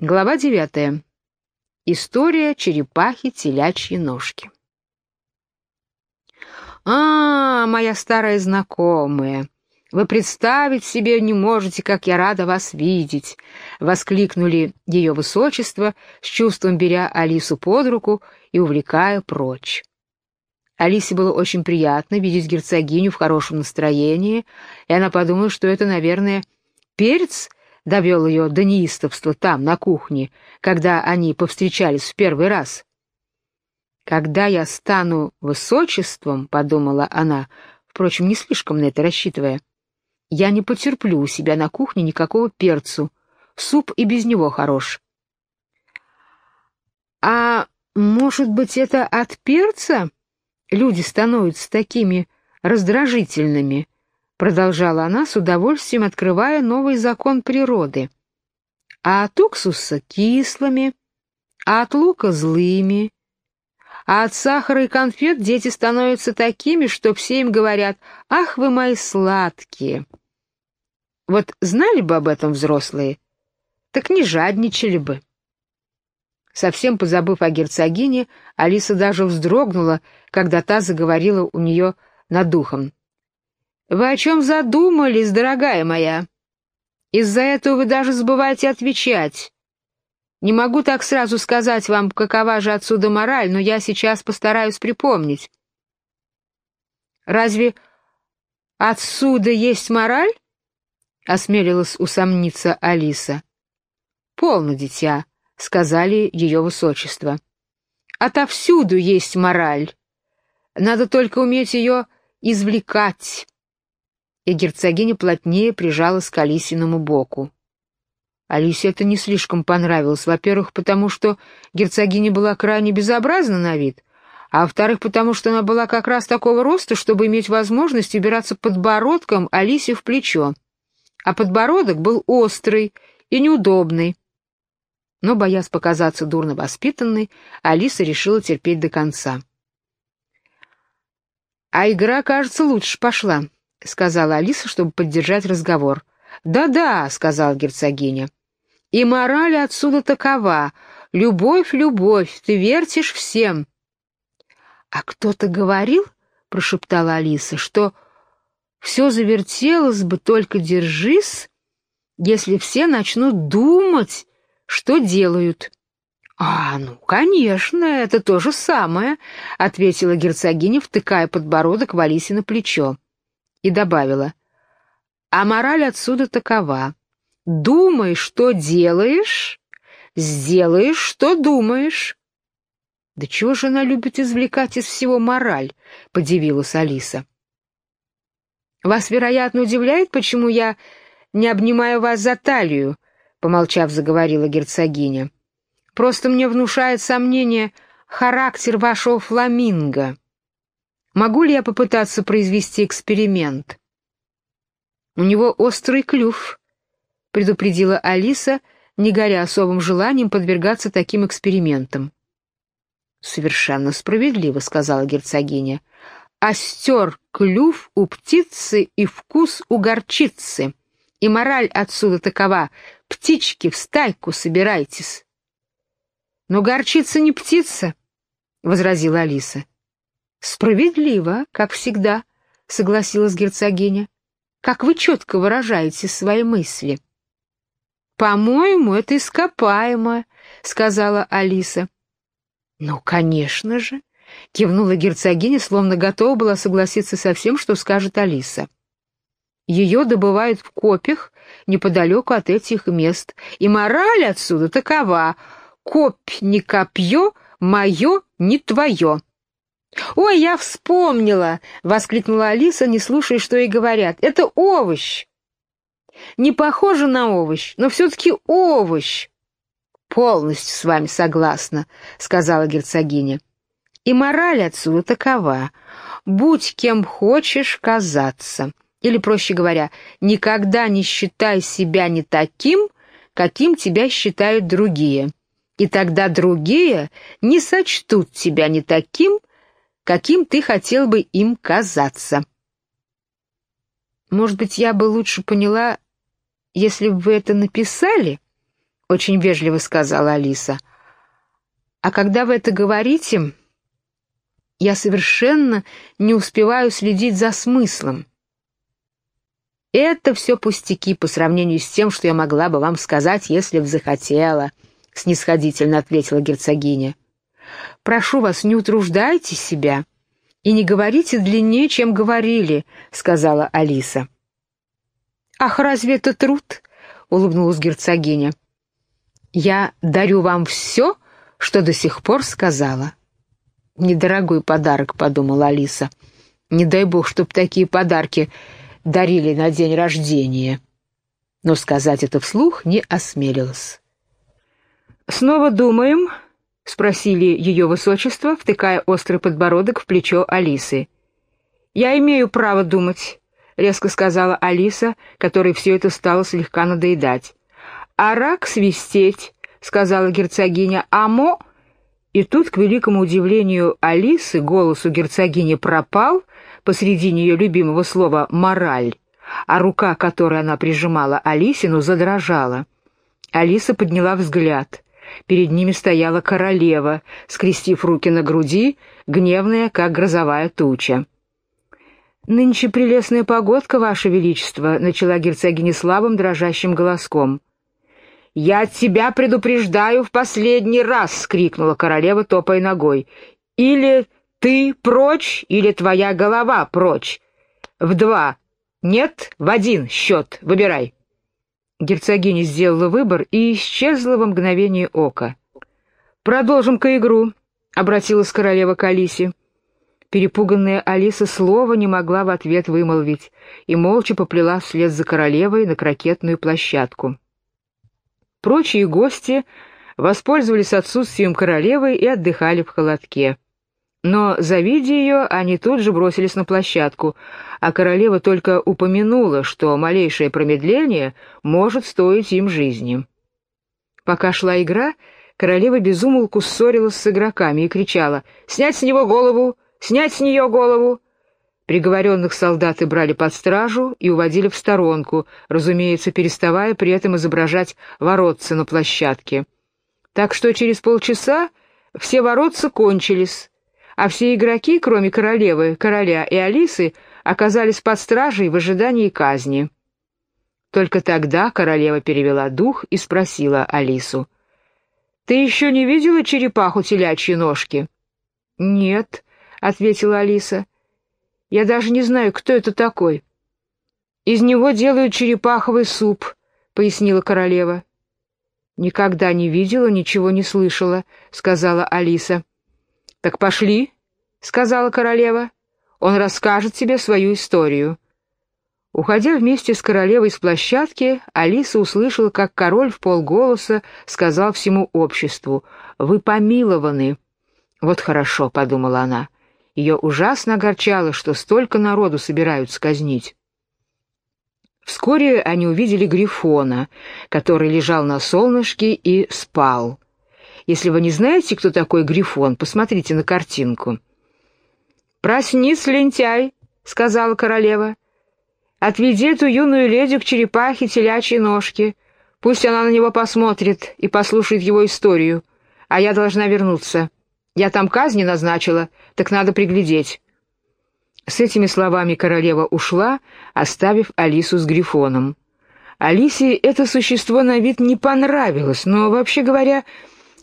Глава девятая. История черепахи телячьи ножки. «А, моя старая знакомая, вы представить себе не можете, как я рада вас видеть!» — воскликнули ее высочество, с чувством беря Алису под руку и увлекая прочь. Алисе было очень приятно видеть герцогиню в хорошем настроении, и она подумала, что это, наверное, перец — довел ее до неистовства там, на кухне, когда они повстречались в первый раз. «Когда я стану высочеством», — подумала она, впрочем, не слишком на это рассчитывая, — «я не потерплю у себя на кухне никакого перцу, суп и без него хорош». «А может быть, это от перца люди становятся такими раздражительными?» Продолжала она с удовольствием, открывая новый закон природы. А от уксуса кислыми, а от лука злыми, а от сахара и конфет дети становятся такими, что все им говорят «Ах, вы мои сладкие!» Вот знали бы об этом взрослые, так не жадничали бы. Совсем позабыв о герцогине, Алиса даже вздрогнула, когда та заговорила у нее над духом. Вы о чем задумались, дорогая моя? Из-за этого вы даже забываете отвечать. Не могу так сразу сказать вам, какова же отсюда мораль, но я сейчас постараюсь припомнить. Разве отсюда есть мораль? Осмелилась усомниться Алиса. Полно, дитя, сказали ее высочество. Отовсюду есть мораль. Надо только уметь ее извлекать и герцогиня плотнее прижалась к Алисиному боку. Алисе это не слишком понравилось, во-первых, потому что герцогиня была крайне безобразна на вид, а во-вторых, потому что она была как раз такого роста, чтобы иметь возможность убираться подбородком Алисе в плечо. А подбородок был острый и неудобный. Но, боясь показаться дурно воспитанной, Алиса решила терпеть до конца. «А игра, кажется, лучше пошла», — сказала Алиса, чтобы поддержать разговор. «Да-да», — сказала герцогиня. «И мораль отсюда такова. Любовь, любовь, ты вертишь всем». «А кто-то говорил, — прошептала Алиса, — что все завертелось бы, только держись, если все начнут думать, что делают». «А, ну, конечно, это то же самое», — ответила герцогиня, втыкая подбородок в Алисе на плечо и добавила, «А мораль отсюда такова. Думай, что делаешь, сделаешь, что думаешь». «Да чего же она любит извлекать из всего мораль?» — подивилась Алиса. «Вас, вероятно, удивляет, почему я не обнимаю вас за талию?» — помолчав, заговорила герцогиня. «Просто мне внушает сомнение характер вашего фламинго». Могу ли я попытаться произвести эксперимент? У него острый клюв, предупредила Алиса, не горя особым желанием подвергаться таким экспериментам. Совершенно справедливо, сказала герцогиня. Остер клюв у птицы и вкус у горчицы. И мораль отсюда такова: птички в стайку собирайтесь. Но горчица не птица, возразила Алиса. «Справедливо, как всегда», — согласилась герцогиня. «Как вы четко выражаете свои мысли». «По-моему, это ископаемо», — сказала Алиса. «Ну, конечно же», — кивнула герцогиня, словно готова была согласиться со всем, что скажет Алиса. «Ее добывают в копях неподалеку от этих мест, и мораль отсюда такова — копь не копье, мое не твое». «Ой, я вспомнила!» — воскликнула Алиса, не слушая, что ей говорят. «Это овощ!» «Не похоже на овощ, но все-таки овощ!» «Полностью с вами согласна», — сказала герцогиня. «И мораль отсюда такова. Будь кем хочешь казаться. Или, проще говоря, никогда не считай себя не таким, каким тебя считают другие. И тогда другие не сочтут тебя не таким, каким ты хотел бы им казаться. Может быть, я бы лучше поняла, если бы вы это написали? — очень вежливо сказала Алиса. «А когда вы это говорите, я совершенно не успеваю следить за смыслом. Это все пустяки по сравнению с тем, что я могла бы вам сказать, если б захотела», — снисходительно ответила герцогиня. «Прошу вас, не утруждайте себя и не говорите длиннее, чем говорили», — сказала Алиса. «Ах, разве это труд?» — улыбнулась герцогиня. «Я дарю вам все, что до сих пор сказала». «Недорогой подарок», — подумала Алиса. «Не дай бог, чтоб такие подарки дарили на день рождения». Но сказать это вслух не осмелилась. «Снова думаем?» — спросили ее высочество, втыкая острый подбородок в плечо Алисы. «Я имею право думать», — резко сказала Алиса, которой все это стало слегка надоедать. «А рак свистеть», — сказала герцогиня, — «амо...» И тут, к великому удивлению Алисы, голос у герцогини пропал посреди ее любимого слова «мораль», а рука, которой она прижимала Алисину, задрожала. Алиса подняла взгляд. Перед ними стояла королева, скрестив руки на груди, гневная, как грозовая туча. «Нынче прелестная погодка, Ваше Величество», — начала герцогиня слабым дрожащим голоском. «Я тебя предупреждаю в последний раз!» — крикнула королева, топая ногой. «Или ты прочь, или твоя голова прочь. В два. Нет, в один счет. Выбирай». Герцогиня сделала выбор и исчезла во мгновение ока. «Продолжим-ка игру», — обратилась королева к Алисе. Перепуганная Алиса слова не могла в ответ вымолвить и молча поплела вслед за королевой на крокетную площадку. Прочие гости воспользовались отсутствием королевы и отдыхали в холодке. Но, завидя ее, они тут же бросились на площадку, а королева только упомянула, что малейшее промедление может стоить им жизни. Пока шла игра, королева безумолку ссорилась с игроками и кричала «Снять с него голову! Снять с нее голову!» Приговоренных солдаты брали под стражу и уводили в сторонку, разумеется, переставая при этом изображать воротца на площадке. Так что через полчаса все воротца кончились, а все игроки, кроме королевы, короля и Алисы, оказались под стражей в ожидании казни. Только тогда королева перевела дух и спросила Алису. «Ты еще не видела черепаху телячьи ножки?» «Нет», — ответила Алиса. Я даже не знаю, кто это такой. Из него делают черепаховый суп, пояснила королева. Никогда не видела, ничего не слышала, сказала Алиса. Так пошли, сказала королева. Он расскажет тебе свою историю. Уходя вместе с королевой с площадки, Алиса услышала, как король в полголоса сказал всему обществу «Вы помилованы». «Вот хорошо», — подумала она, ее ужасно огорчало, что столько народу собираются казнить. Вскоре они увидели Грифона, который лежал на солнышке и спал. Если вы не знаете, кто такой Грифон, посмотрите на картинку. «Проснись, лентяй», — сказала королева. «Отведи эту юную леди к черепахе телячьей ножки. Пусть она на него посмотрит и послушает его историю, а я должна вернуться». Я там казни назначила, так надо приглядеть». С этими словами королева ушла, оставив Алису с Грифоном. Алисе это существо на вид не понравилось, но, вообще говоря,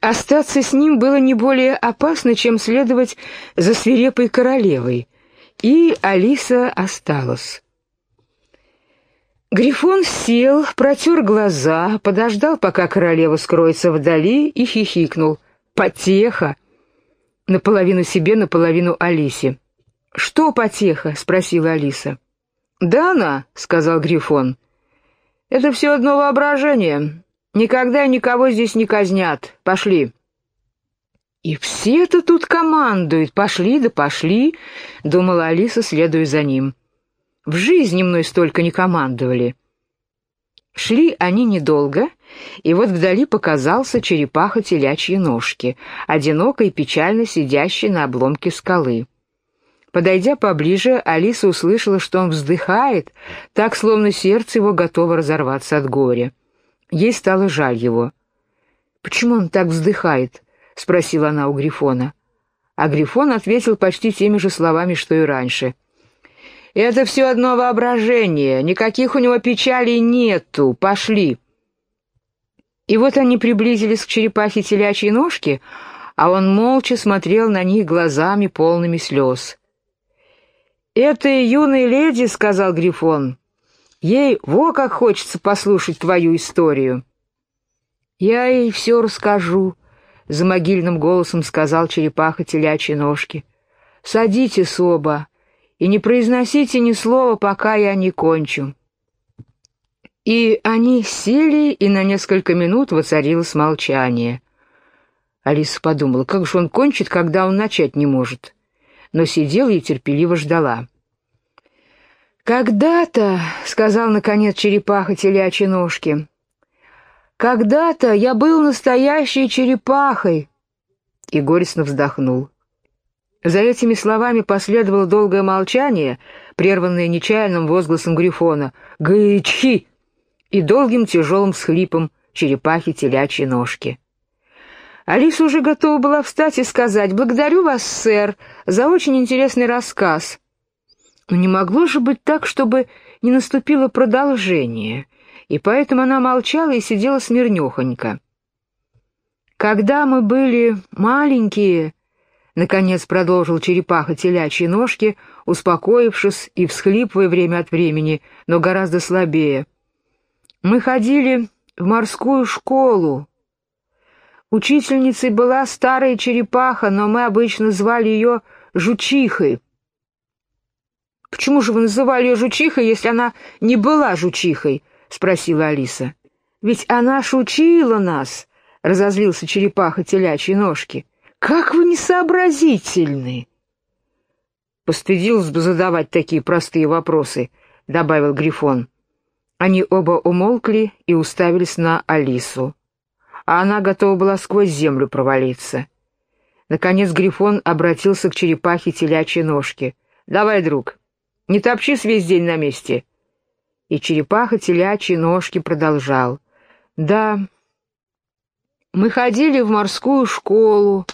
остаться с ним было не более опасно, чем следовать за свирепой королевой. И Алиса осталась. Грифон сел, протер глаза, подождал, пока королева скроется вдали, и хихикнул. «Потеха!» наполовину себе, наполовину Алисе. «Что потеха?» — спросила Алиса. «Да она», — сказал Грифон. «Это все одно воображение. Никогда никого здесь не казнят. Пошли». «И все это тут командуют. Пошли да пошли», — думала Алиса, следуя за ним. «В жизни мной столько не командовали». Шли они недолго, и вот вдали показался черепаха телячьи ножки, одиноко и печально сидящий на обломке скалы. Подойдя поближе, Алиса услышала, что он вздыхает, так, словно сердце его готово разорваться от горя. Ей стало жаль его. «Почему он так вздыхает?» — спросила она у Грифона. А Грифон ответил почти теми же словами, что и раньше. «Это все одно воображение, никаких у него печалей нету, пошли». И вот они приблизились к черепахе телячьей ножки, а он молча смотрел на них глазами, полными слез. «Этой юной леди, — сказал Грифон, — ей во как хочется послушать твою историю». «Я ей все расскажу», — за могильным голосом сказал черепаха телячьей ножки. «Садитесь оба и не произносите ни слова, пока я не кончу». И они сели, и на несколько минут воцарилось молчание. Алиса подумала, как же он кончит, когда он начать не может. Но сидела и терпеливо ждала. «Когда-то», — сказал, наконец, черепаха телячьей ножки, когда-то я был настоящей черепахой!» И горестно вздохнул. За этими словами последовало долгое молчание, прерванное нечаянным возгласом Грифона «Гычхи!» и долгим тяжелым схлипом черепахи телячьей ножки. Алиса уже готова была встать и сказать «Благодарю вас, сэр, за очень интересный рассказ». Но не могло же быть так, чтобы не наступило продолжение — и поэтому она молчала и сидела смирнёхонько. «Когда мы были маленькие», — наконец продолжил черепаха телячьи ножки, успокоившись и всхлипывая время от времени, но гораздо слабее, — «мы ходили в морскую школу. Учительницей была старая черепаха, но мы обычно звали ее Жучихой». «Почему же вы называли ее Жучихой, если она не была Жучихой?» — спросила Алиса. «Ведь она шучила нас!» — разозлился черепаха телячьей ножки. «Как вы несообразительны!» «Постыдился бы задавать такие простые вопросы», — добавил Грифон. Они оба умолкли и уставились на Алису. А она готова была сквозь землю провалиться. Наконец Грифон обратился к черепахе телячьей ножки. «Давай, друг, не топчись весь день на месте. И черепаха телячьи ножки продолжал. «Да, мы ходили в морскую школу,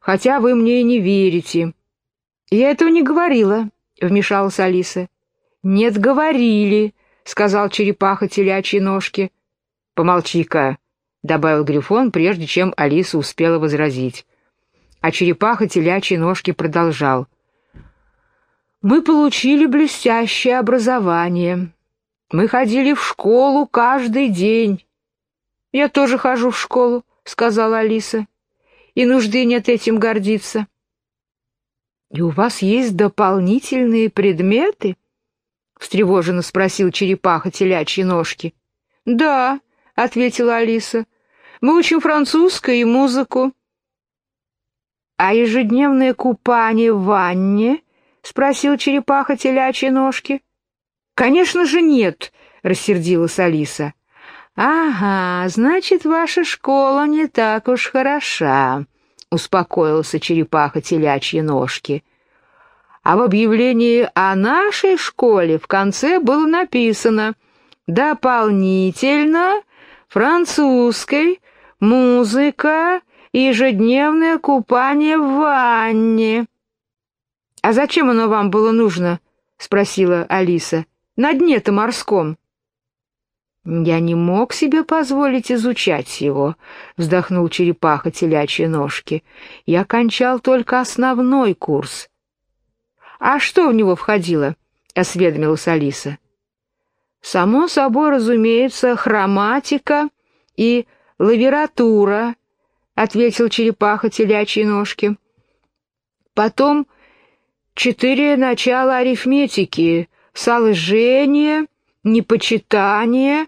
хотя вы мне и не верите». «Я этого не говорила», — вмешалась Алиса. «Нет, говорили», — сказал черепаха телячьи ножки. «Помолчи-ка», — добавил Грифон, прежде чем Алиса успела возразить. А черепаха телячьи ножки продолжал. «Мы получили блестящее образование. Мы ходили в школу каждый день. Я тоже хожу в школу, сказала Алиса. И нужды нет этим гордиться. И у вас есть дополнительные предметы? встревоженно спросил черепаха телячьи ножки. Да, ответила Алиса. Мы учим французское и музыку. А ежедневное купание в ванне? Спросил черепаха телячьи ножки. «Конечно же нет», — рассердилась Алиса. «Ага, значит, ваша школа не так уж хороша», — успокоился черепаха телячьи ножки. А в объявлении о нашей школе в конце было написано «Дополнительно французской, музыка, ежедневное купание в ванне». «А зачем оно вам было нужно?» — спросила Алиса на дне-то морском. «Я не мог себе позволить изучать его», — вздохнул черепаха телячьи ножки. «Я кончал только основной курс». «А что в него входило?» — осведомилась Алиса. «Само собой, разумеется, хроматика и лавература», — ответил черепаха телячьи ножки. «Потом четыре начала арифметики, солжение, непочитание,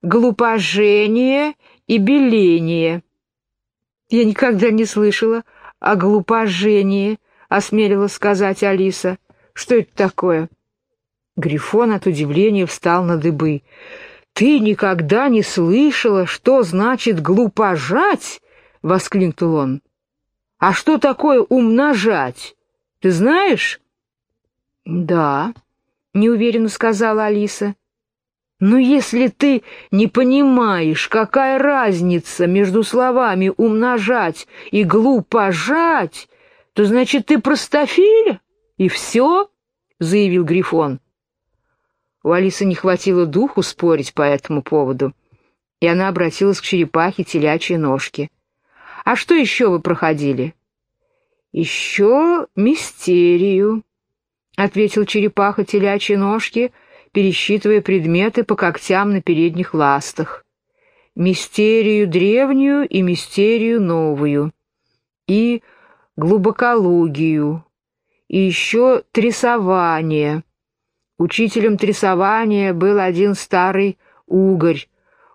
глупожение и беление. Я никогда не слышала о глупожении, осмелила сказать Алиса. Что это такое? Грифон от удивления встал на дыбы. «Ты никогда не слышала, что значит глупожать?» — воскликнул он. «А что такое умножать? Ты знаешь?» «Да», — неуверенно сказала Алиса. Но если ты не понимаешь, какая разница между словами «умножать» и «глупожать», то значит ты простофиля, и все, — заявил Грифон. У Алисы не хватило духу спорить по этому поводу, и она обратилась к черепахе телячьей ножки. «А что еще вы проходили?» «Еще мистерию», — ответил черепаха телячьей ножки, пересчитывая предметы по когтям на передних ластах. «Мистерию древнюю и мистерию новую, и глубокологию, и еще трясование» Учителем трясования был один старый угорь.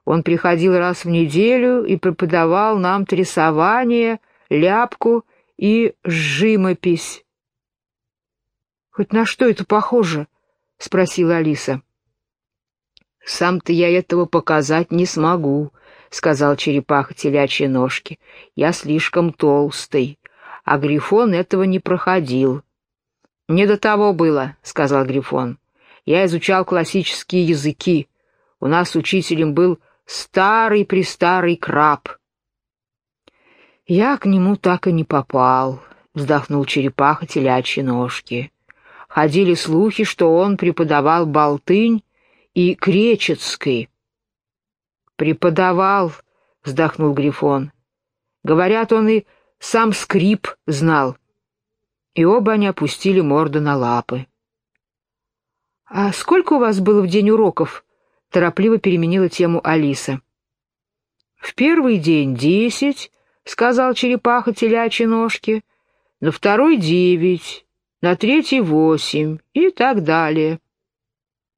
Он приходил раз в неделю и преподавал нам трясование, ляпку и живопись. «Хоть на что это похоже?» — спросила Алиса. «Сам-то я этого показать не смогу», — сказал черепаха телячьей ножки. «Я слишком толстый, а Грифон этого не проходил». «Не до того было», — сказал Грифон. Я изучал классические языки. У нас учителем был старый-престарый краб. Я к нему так и не попал, вздохнул черепаха телячьи ножки. Ходили слухи, что он преподавал болтынь и кречетский. Преподавал, вздохнул Грифон. Говорят, он и сам скрип знал. И оба они опустили морду на лапы. «А сколько у вас было в день уроков?» — торопливо переменила тему Алиса. «В первый день десять», — сказал черепаха телячьи ножки, «на второй девять, на третий восемь и так далее».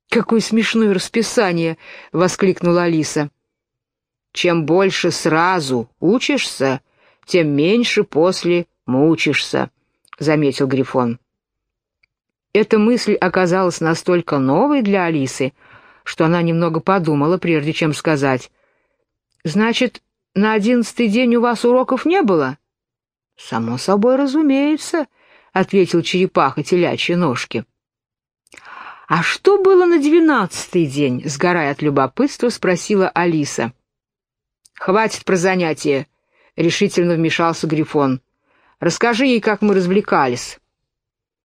«Какое смешное расписание!» — воскликнула Алиса. «Чем больше сразу учишься, тем меньше после мучишься», — заметил Грифон. Эта мысль оказалась настолько новой для Алисы, что она немного подумала, прежде чем сказать. «Значит, на одиннадцатый день у вас уроков не было?» «Само собой разумеется», — ответил черепаха телячьи ножки. «А что было на двенадцатый день?» — сгорая от любопытства, спросила Алиса. «Хватит про занятия», — решительно вмешался Грифон. «Расскажи ей, как мы развлекались».